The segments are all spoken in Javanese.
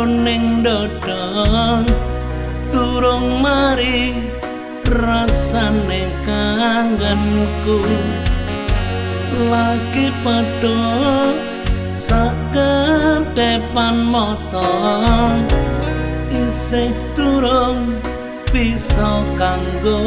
jroning dodong turung mari rasane kangenku. Lagi padha sakedepan motong isih turung bisa kanggo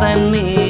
than me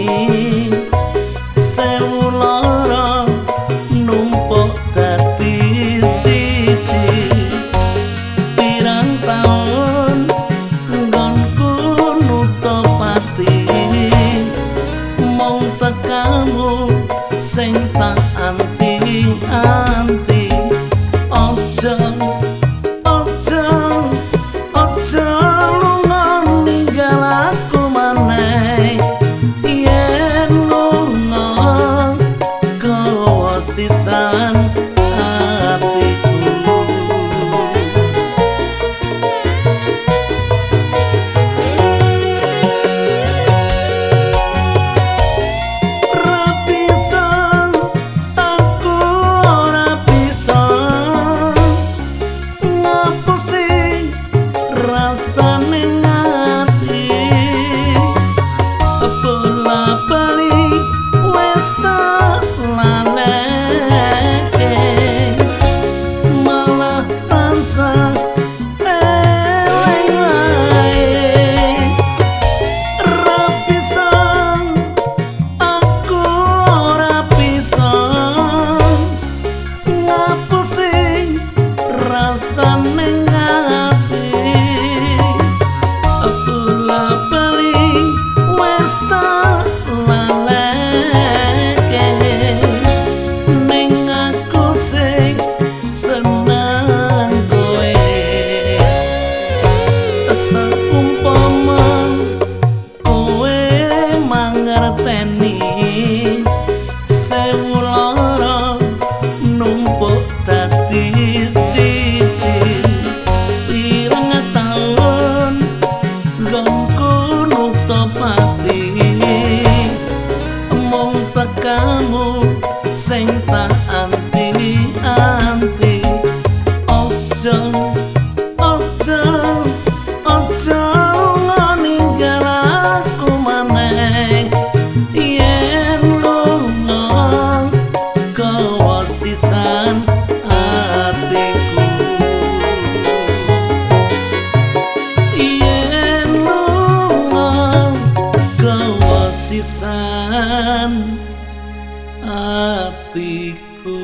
sun. Tambah aja pisan hatiku.